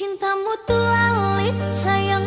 Cintamu tuh lalit, sayang.